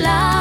love.